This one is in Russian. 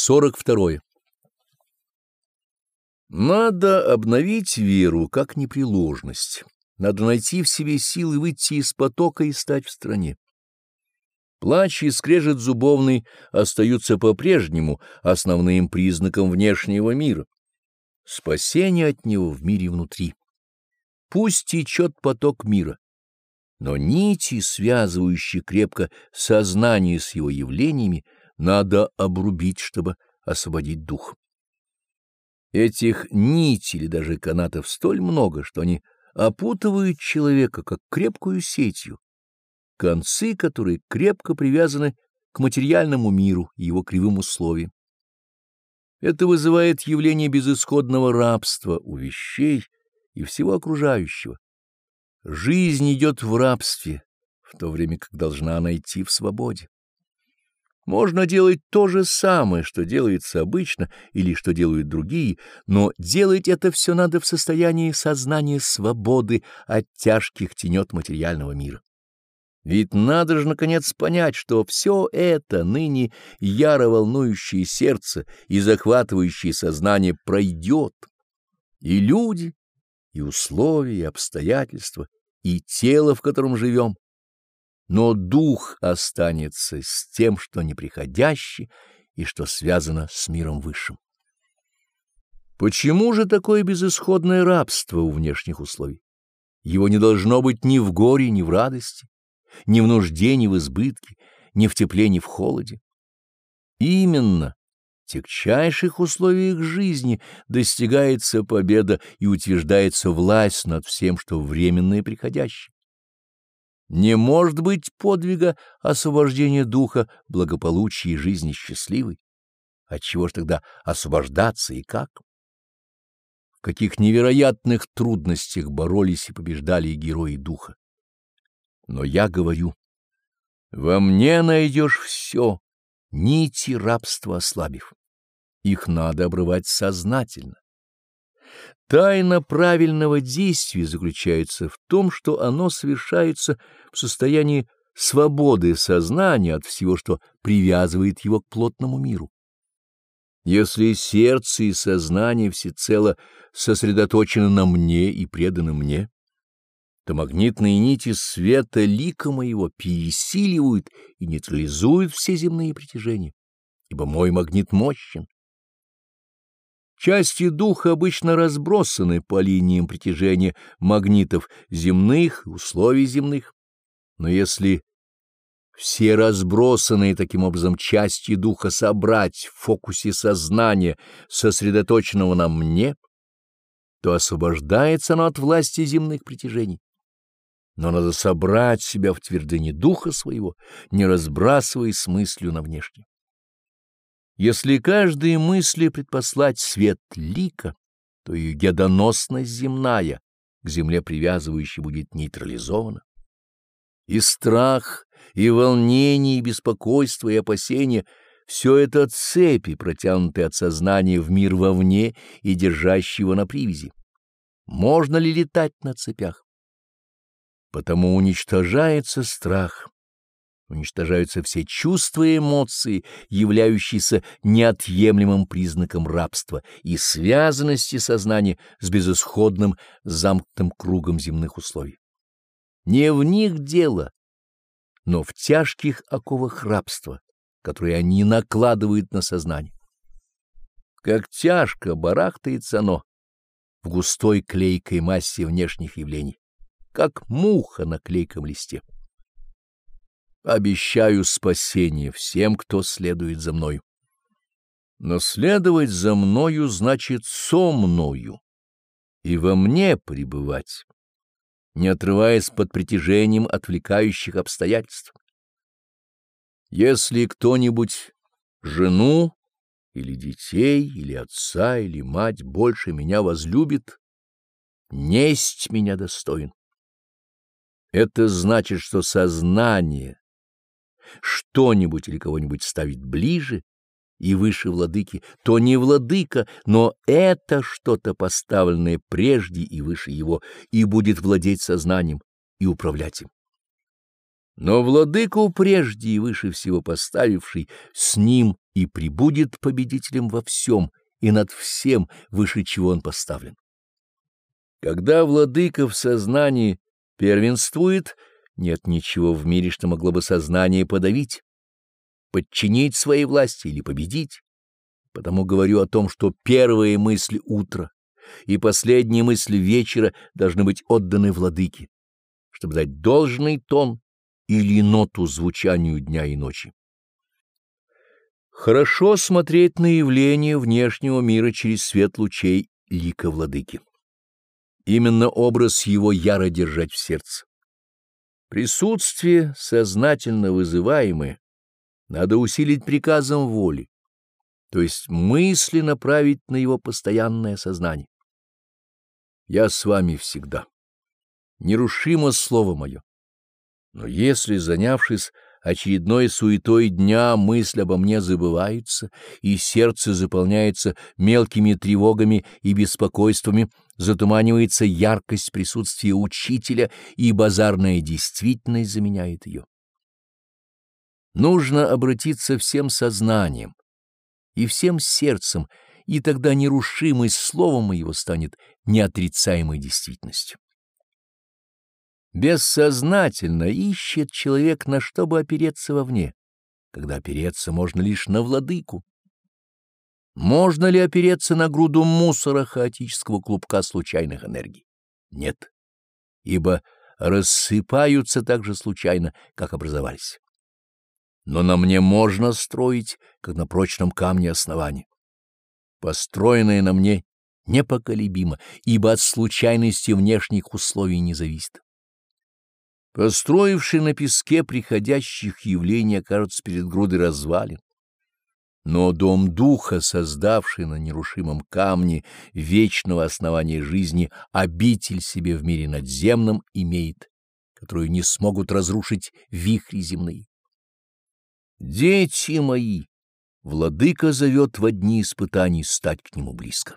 42. Надо обновить веру как непреложность. Надо найти в себе силы выйти из потока и стать в стране. Плач и скрежет зубовный остаются по-прежнему основным признаком внешнего мира. Спасение от него в мире внутри. Пусть течет поток мира, но нити, связывающие крепко сознание с его явлениями, надо обрубить, чтобы освободить дух. Этих нитей или даже канатов столь много, что они опутывают человека, как крепкую сетью, концы которой крепко привязаны к материальному миру и его кривым условиям. Это вызывает явление безысходного рабства у вещей и всего окружающего. Жизнь идет в рабстве, в то время как должна она идти в свободе. Можно делать то же самое, что делается обычно или что делают другие, но делать это все надо в состоянии сознания свободы от тяжких тенет материального мира. Ведь надо же, наконец, понять, что все это ныне яро волнующее сердце и захватывающее сознание пройдет. И люди, и условия, и обстоятельства, и тело, в котором живем, но дух останется с тем, что неприходящее и что связано с миром высшим. Почему же такое безысходное рабство у внешних условий? Его не должно быть ни в горе, ни в радости, ни в нужде, ни в избытке, ни в тепле, ни в холоде. Именно в тягчайших условиях жизни достигается победа и утверждается власть над всем, что временное и приходящее. Не может быть подвига освобождения духа, благополучия и жизни счастливой. Отчего ж тогда освобождаться и как? В каких невероятных трудностях боролись и побеждали герои духа. Но я говорю, во мне найдешь все, нити рабства ослабив. Их надо обрывать сознательно. Тайна правильного действия заключается в том, что оно совершается в состоянии свободы сознания от всего, что привязывает его к плотному миру. Если сердце и сознание всецело сосредоточены на мне и преданы мне, то магнитные нити света лика моего пересиливают и нейтрализуют все земные притяжения, ибо мой магнит мощен. Части духа обычно разбросаны по линиям притяжения магнитов земных условий земных. Но если все разбросанные таким образом части духа собрать в фокусе сознания, сосредоточенного на мне, то освобождается оно от власти земных притяжений. Но надо собрать себя в твердыне духа своего, не разбрасываясь мыслью на внешнее. Если каждой мысли предпослать свет лика, то ее гедоносность земная к земле привязывающей будет нейтрализована. И страх, и волнение, и беспокойство, и опасения — все это цепи, протянутые от сознания в мир вовне и держащие его на привязи. Можно ли летать на цепях? Потому уничтожается страх уничтожаются все чувства и эмоции, являющиеся неотъемлемым признаком рабства и связанности сознания с безысходным замкнутым кругом земных условий. Не в них дело, но в тяжких оковах рабства, которые они накладывают на сознание. Как тяжко барахтается оно в густой клейкой массе внешних явлений, как муха на клейком листе. Обещаю спасение всем, кто следует за мною. Но следовать за мною значит со мною и во мне пребывать, не отрываясь под притяжением отвлекающих обстоятельств. Если кто-нибудь жену или детей, или отца, или мать больше меня возлюбит, несть меня достоин. Это значит, что сознание что-нибудь или кого-нибудь ставить ближе и выше владыки, то не владыка, но это что-то поставленное прежде и выше его, и будет владеть сознанием и управлять им. Но владыку прежде и выше всего поставивший, с ним и прибудет победителем во всем и над всем, выше чего он поставлен. Когда владыка в сознании первенствует, нет ничего в мире, что могло бы сознание подавить, подчинить своей власти или победить. Потому говорю о том, что первые мысли утра и последние мысли вечера должны быть отданы владыке, чтобы дать должный тон или ноту звучанию дня и ночи. Хорошо смотреть на явления внешнего мира через свет лучей лика владыки. Именно образ его яро держать в сердце. Присутствие, сознательно вызываемое, надо усилить приказом воли, то есть мысли направить на его постоянное сознание. Я с вами всегда. Нерушимо слово мое. Но если, занявшись очередной суетой дня, мысль обо мне забывается, и сердце заполняется мелкими тревогами и беспокойствами, затуманивается яркость присутствия учителя, и базарная действительность заменяет ее. Нужно обратиться всем сознанием и всем сердцем, и тогда нерушимость слова моего станет неотрицаемой действительностью. Бессознательно ищет человек, на что бы опереться вовне, когда опереться можно лишь на владыку. Можно ли опереться на груду мусора хаотического клубка случайных энергий? Нет, ибо рассыпаются так же случайно, как образовались. Но на мне можно строить, как на прочном камне основание. Построенное на мне непоколебимо, ибо от случайности внешних условий не зависит. Построивший на песке приходящих явлений окажется перед грудой развалин. Но дом духа, создавший на нерушимом камне вечного основания жизни, обитель себе в мире надземном имеет, которую не смогут разрушить вихри земные. Дети мои, владыка зовет в одни испытаний стать к нему близко.